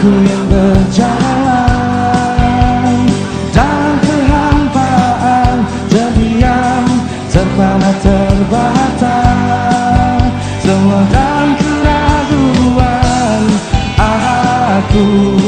ku yang berjalan Dalam kehampaan Terdiam Terpana terbatas Semua dalam keraguan Aku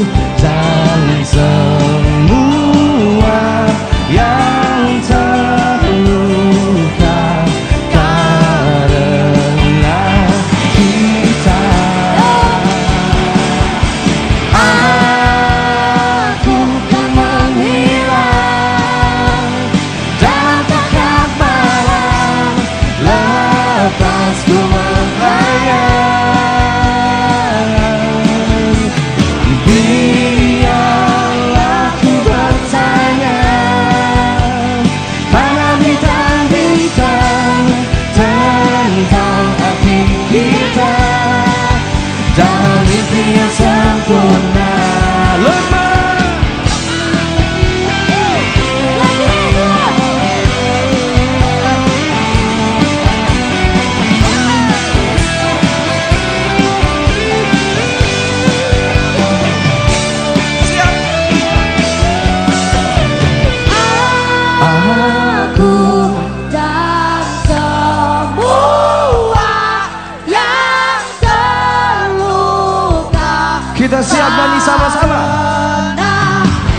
Kita siap nyanyi sama-sama.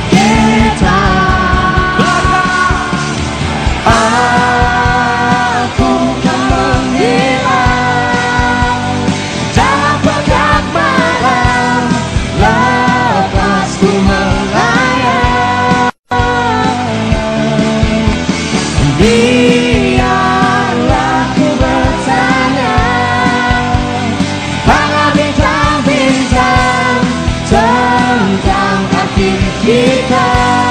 Kita belakang. kita.